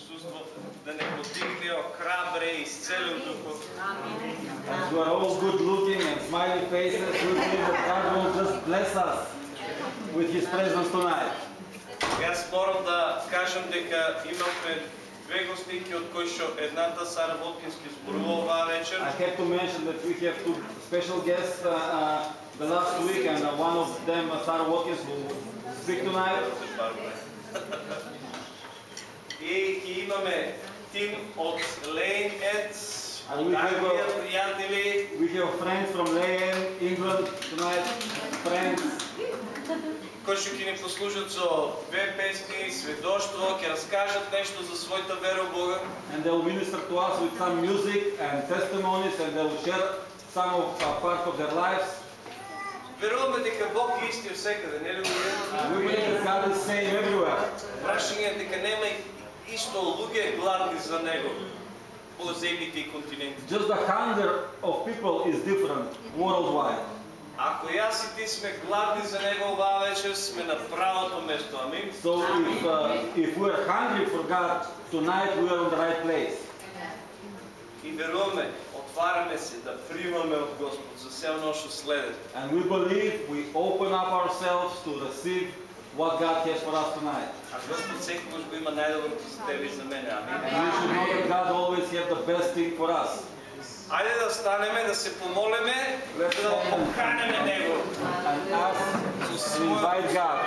присуство да не подигне, охрабре и изцели от Духов. As we are all good looking and smiley faces, we believe that God will just bless us with His presence tonight. Аз морам да кажам дека имавме две гостинки од кои што едната Сара Воткинс ќе зборува оваа вечер. I have to mention that we have two special guests uh, uh, the last week, and uh, one of them, uh, Sarah Watkins, will speak tonight. И ќе имаме Ед, А од ви ќе го- Англија, пријатели, We have friends from Leyen, England tonight, friends. кои што ќе ни послужат со две песни, сведоштво, ќе раскажат нешто за својата вера во Бога. And they will minister to us with some music and testimonies, and they will share some of uh, part of their lives. Веруваме дека Бог е исти всекаде, нели луѓе? And we believe that God is same everywhere. Прашање е дека нема исто луѓе гладни за Него по земјите и континентите. Just the hunger of people is different worldwide. Ако јас и ти сме гладни за Него оваа вечер, сме на правото место. Амин. So if, uh, if we are hungry for God, tonight we are on the right place. И веруваме, отвараме се да примаме од Господ за се оно што следи. And we believe we open up ourselves to receive what God has for us tonight. А Господ секогаш го има најдоброто за тебе и за мене. Амин. We should know that God always has the best thing for us. Ајде да станеме, да се помолиме, да го поканеме Него. And ask and invite God.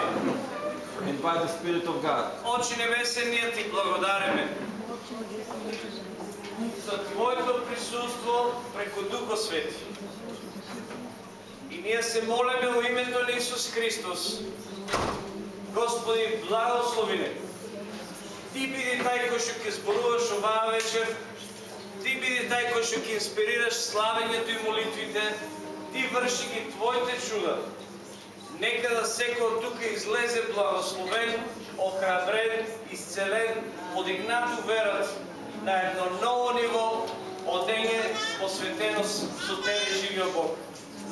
Invite the Spirit of God. Очи небесен, ние ти благодариме за Твоето присуство преку Духа Свети. И ние се молиме во името на Исус Христос. Господи, благослови не. Ти биди тај кој што ќе зборуваш оваа вечер. Ти биди тај кој што ќе инспирираш славењето и молитвите. Ти врши ги Твоите чуда. Нека да секој от тука излезе благословен, охрабрен, изцелен, подигнат верат на едно ново ниво, одење посветено с- со Тебе, живиот Бог.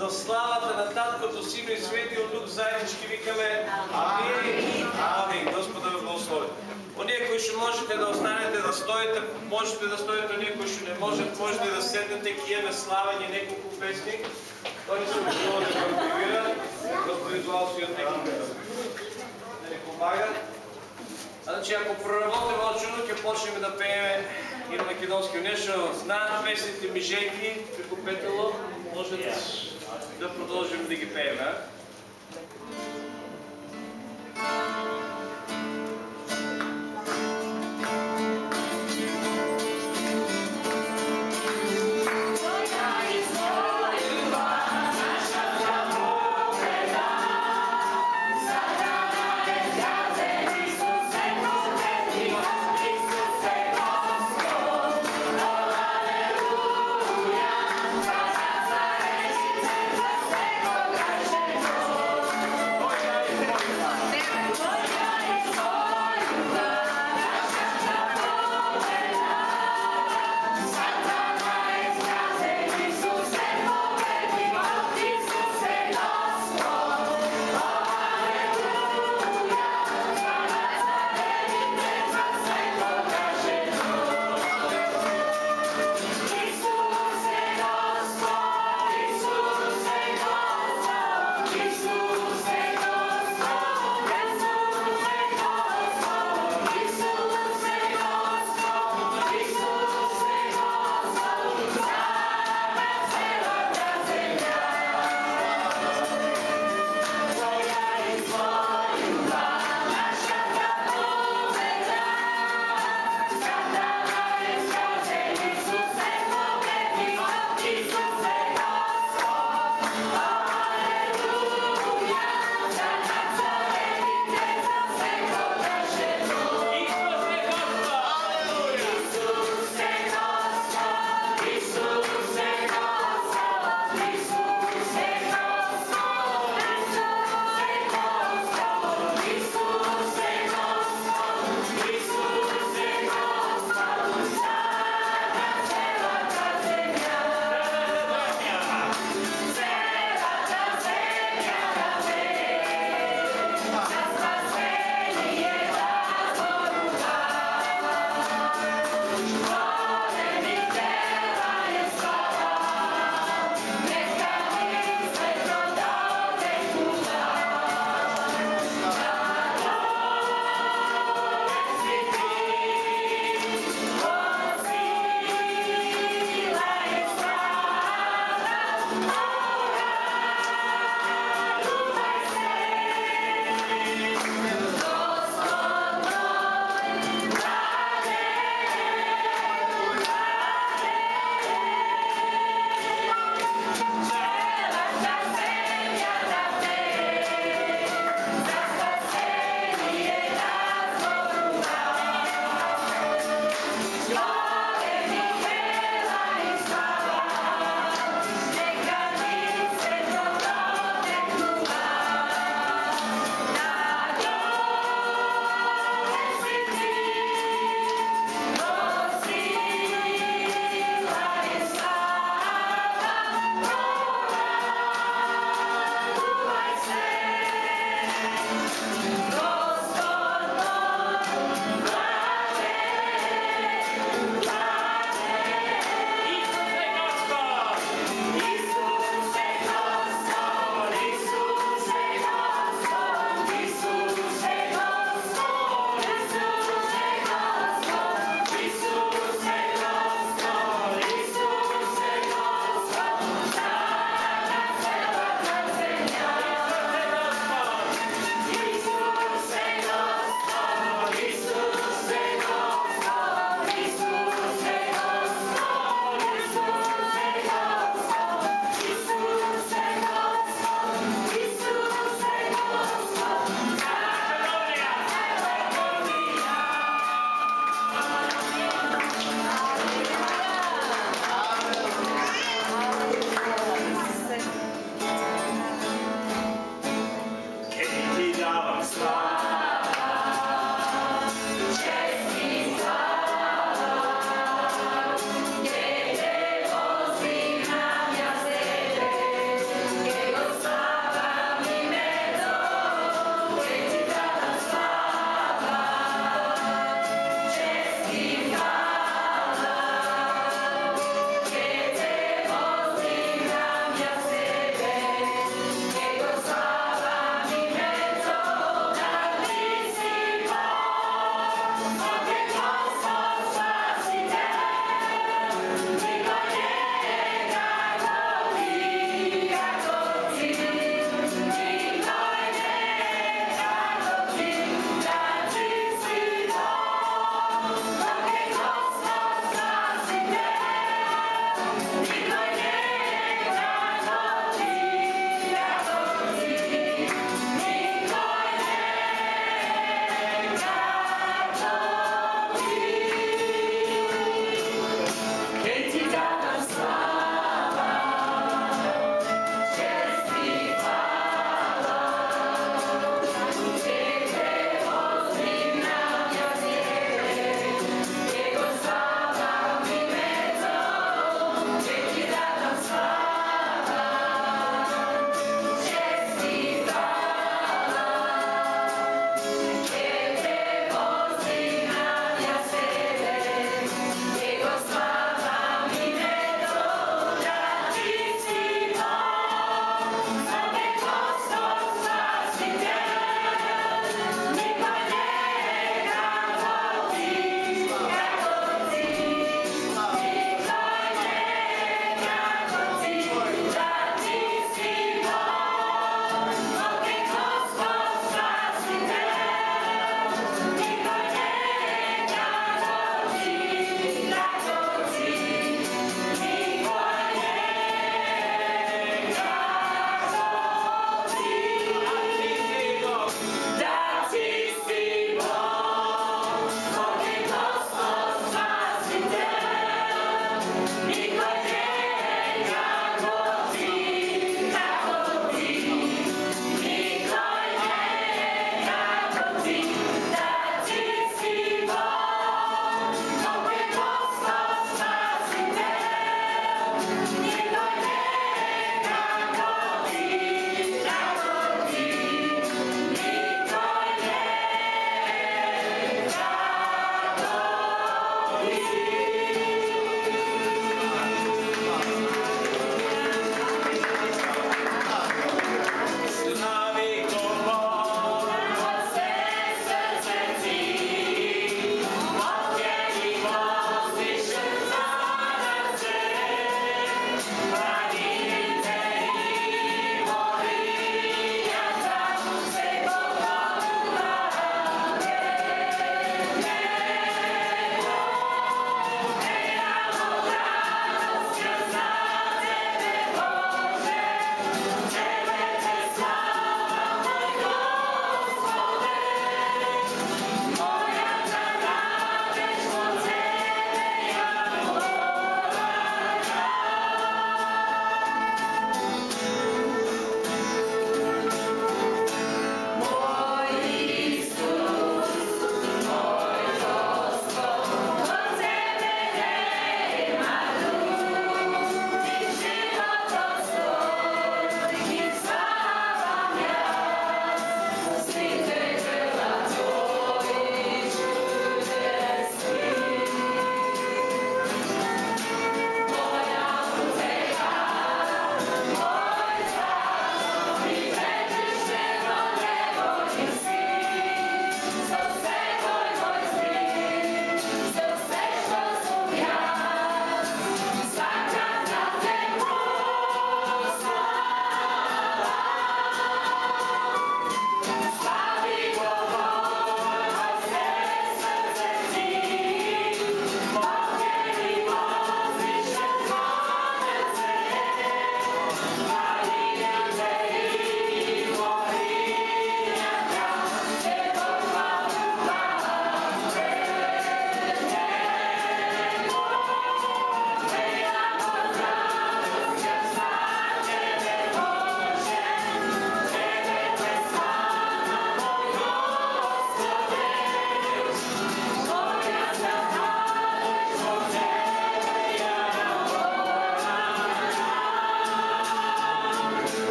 За славата на Таткото, Сино и Светиот Дух заеднички викаме Амин. Амин. Господа ве благослови. Оние кои што можете да останете да стоите, можете да стоите, оние кои што не можете, можете да седнете, ќе имаме славење неколку песни. Тони се обидува да го активира. Господин Злаусиот нека да ни помага. Значи, ако проработиме од чудо, ќе почнеме да пееме и македонски нешто. Знаат песните Мижейки, преку петело, може да продолжиме да ги пееме.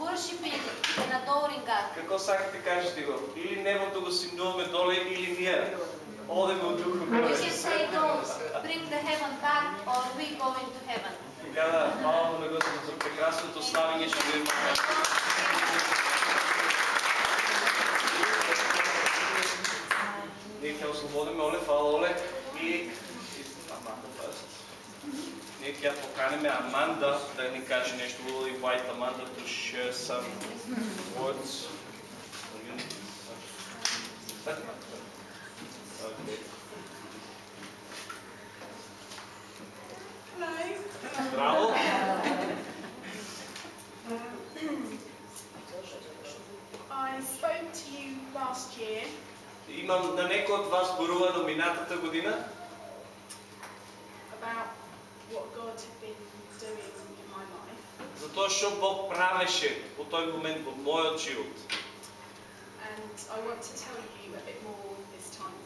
Worshiping and adoring God. Какво сакате кажете го? Или небото го симнуваме доле, или ние одеме от духа горе. can say those, bring the heaven back or we go into heaven. Да, хвала на Господ за прекрасното славење ще ви Ние ќе ослободиме Оле, фала Оле и. Ние ќе ја поканиме Аманда да ни каже нещо. Will invite Amanda to share some words. Okay. Браво! I spoke to you last year Имам на некој од вас зборувано минатата година about what God had been doing in my life. за тоа што Бог правеше во тој момент во мојот живот. And I want to tell you a bit more this time.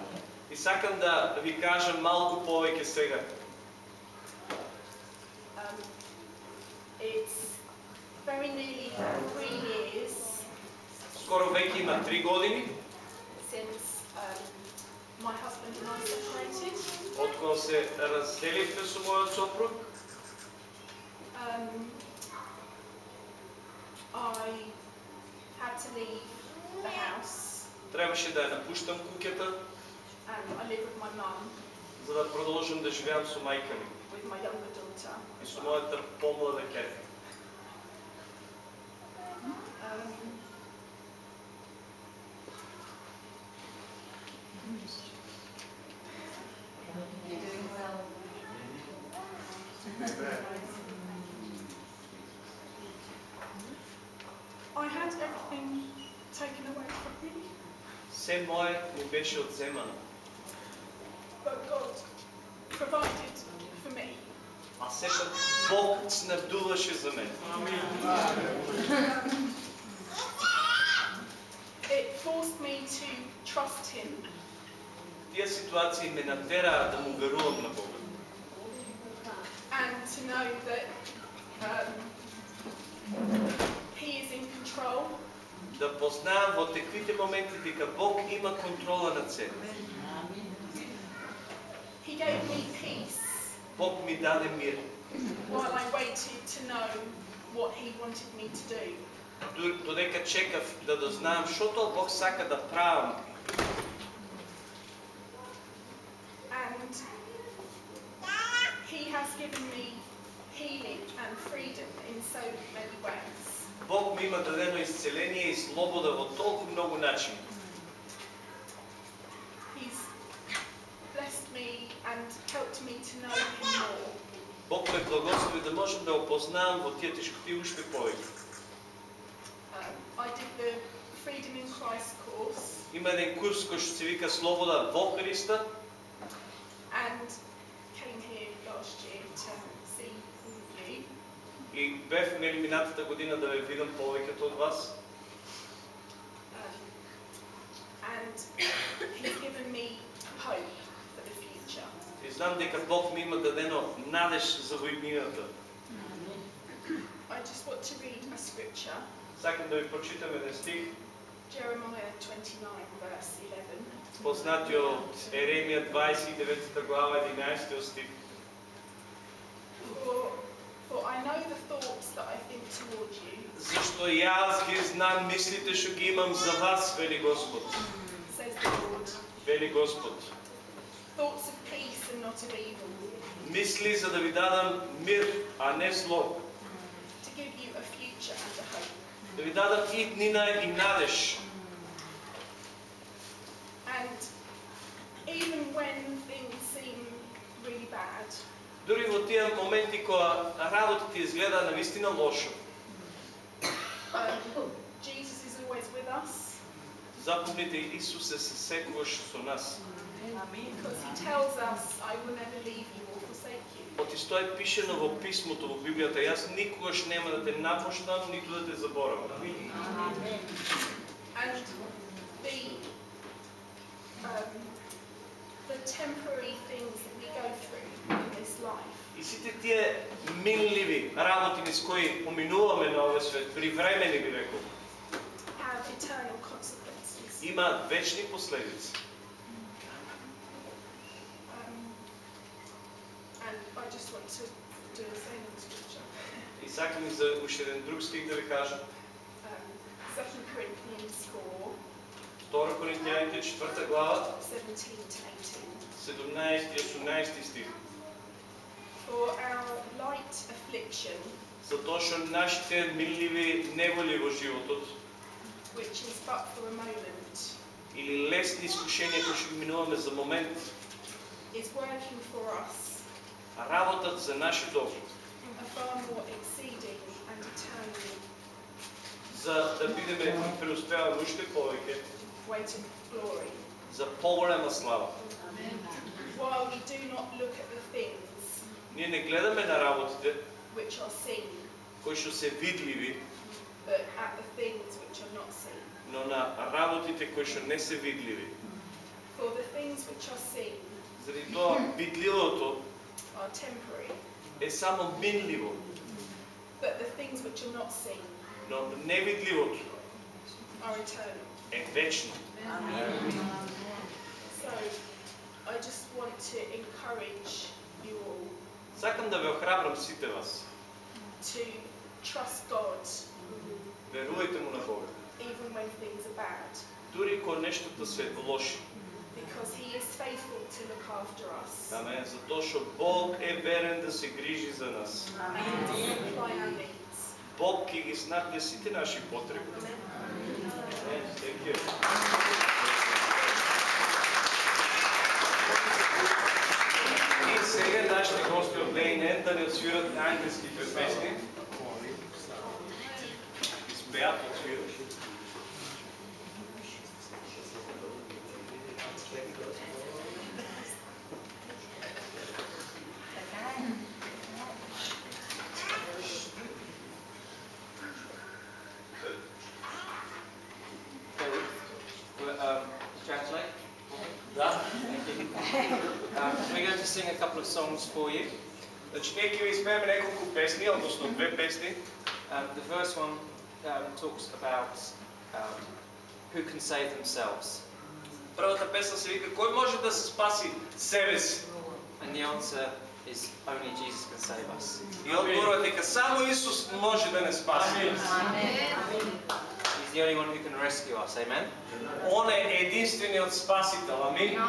И сакам да ви кажам малку повеќе сега. Um, it's very nearly three years Скоро веќе има три години since um, my husband and I separated. од кога се разделивте со мојот сопруг. Um, I had to leave the house Требаше да ја напуштам куќата and I live with my mum, за да продолжам да живеам со мајка ми with my younger daughter. и со мојата помлада ќерка. Um, I had everything taken away from me, Се мое ми беше одземано, but God provided for me. а сепак Бог снабдуваше за мене. It forced me to trust Him Тие ситуации ме натераа да му верувам на Бога. and to know that um, He is in control Да познаам во теквите моменти дека Бог има контрола над себе. He gave me peace Бог ми даде мир. while I waited to know what He wanted me to do. Ду- Додека чекав да дознаам што тоа Бог сака да правам. And He has given me healing and freedom in so many ways. Бог ми има дадено исцеление и слобода во толку многу начини. He's blessed me and helped me to know Him more. Бог ме благослови да можам да опознавам во тие тешкоти уште повеќе. Um, I did the Freedom in Christ course Има еден курс кој што се вика Слобода во Христа И бев нели минатата година да ве видам повеќето од вас. И знам дека Бог ми има дадено надеж за scripture, Сакам да ви прочитам еден стих, Jeremiah 29, verse 11. познатиот Еремија 29 глава 11 стих. For, for I know the thoughts that I think toward you, Зашто јас ги знам мислите што ги имам за вас, вели Господ. says the Lord. Вели Господ. Thoughts of peace and not of evil, Мисли за да ви дадам мир, а не зло. to give you a future and a hope. да ви дадат иднина и надеж. And even when things seem really bad, Дури во тие моменти кога работите изгледа навистина лошо, Jesus is always with us запомните Исус е се секогаш со нас. because he tells us, I will never leave you or forsake you. Оти е пишено во писмото во Библијата. Јас никогаш нема да те напуштам, ниту да те заборавам. And the, um, the temporary things that we go through life И сите тие минливи работи низ кои поминуваме на овој свет, привремени би рекол, have eternal consequences. имаат вечни последици. Um, and I just want to do a same scripture. И сакам и за уште еден друг стих да ви кажам. Um, 2 Corinthians 4, 2 Коринтијаните 4 глава, 17 to 18. 17 и 18 стих. For our light affliction, Затоа што нашите минливи неволи во животот which is but for a moment, или лесни искушенија кои што минуваме за момент, is working for us работат за добри, a far more exceeding and eternal за да бидеме преуспеваме уште повеќе, weight of glory. за поголема слава. While we do not look at the things Ние не гледаме на работите which are seen, кои што се видливи, but at the things which are not seen. но на работите кои што не се видливи. For the things which are seen Заради тоа видливото are temporary, е само минливо, but the things which are not seen но невидливото are eternal. е вечно. So I just want to encourage you all Сакам да ве охрабрам сите вас. to trust God Верувајте му на Бога. even when things are bad, Дури кога нештото се лоши. because He is faithful to look after us Амен. Затоа што Бог е верен да се грижи за нас. and to supply our needs. Бог ќе ги снаде сите наши потреби. Амен. Thank you. сега нашите гости от ДНН да ни отсвират ангелските песни. Изпеят отсвираш. Um, translate. Да. Um, we're going to sing a couple of songs for you. Значи ние ќе ви изпееме неколку песни, односно две песни. Um, the first one um, talks about um, who can save themselves, Првата песна се вика Кој може да се спаси себе си? and the answer is only Jesus can save us. И одговорот е дека само Исус може да не спаси. He's the only one who can rescue us. Amen. Он е единствениот спасител. Амин.